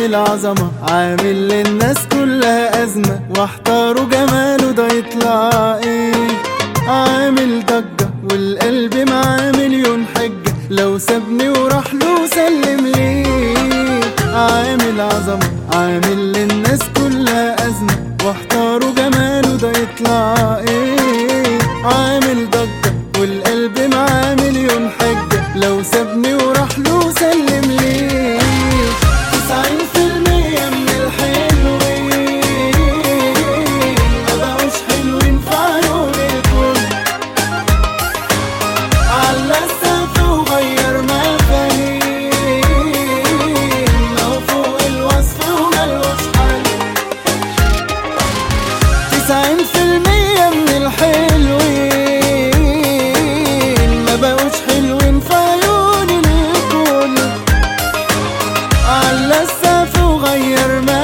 عامل عظمة عامل للناس كلها أزمة. واحتاروا جماله ده يطلع إيه؟ عامل ضجة والقلب معاه مليون حجة. لو سابني وراح له سلم ليه؟ عامل عظمة. عامل للناس كلها أزمة. واحتاروا جماله ده يطلع إيه؟ ayırma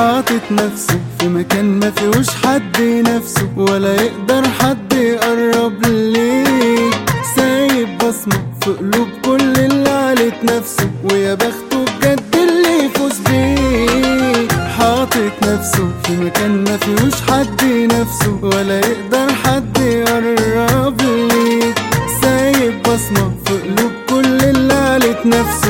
حاطط نفسه في مكان ما فيهوش حد نفسه ولا يقدر حد يقرب ليك. سايب بصمة في قلوب كل اللي عليت نفسه ويا بخته بجد اللي يفوز بيك. حاطط نفسه في مكان ما فيهوش حد نفسه ولا يقدر حد يقرب ليك. سايب بصمة في قلوب كل اللي عليت نفسه.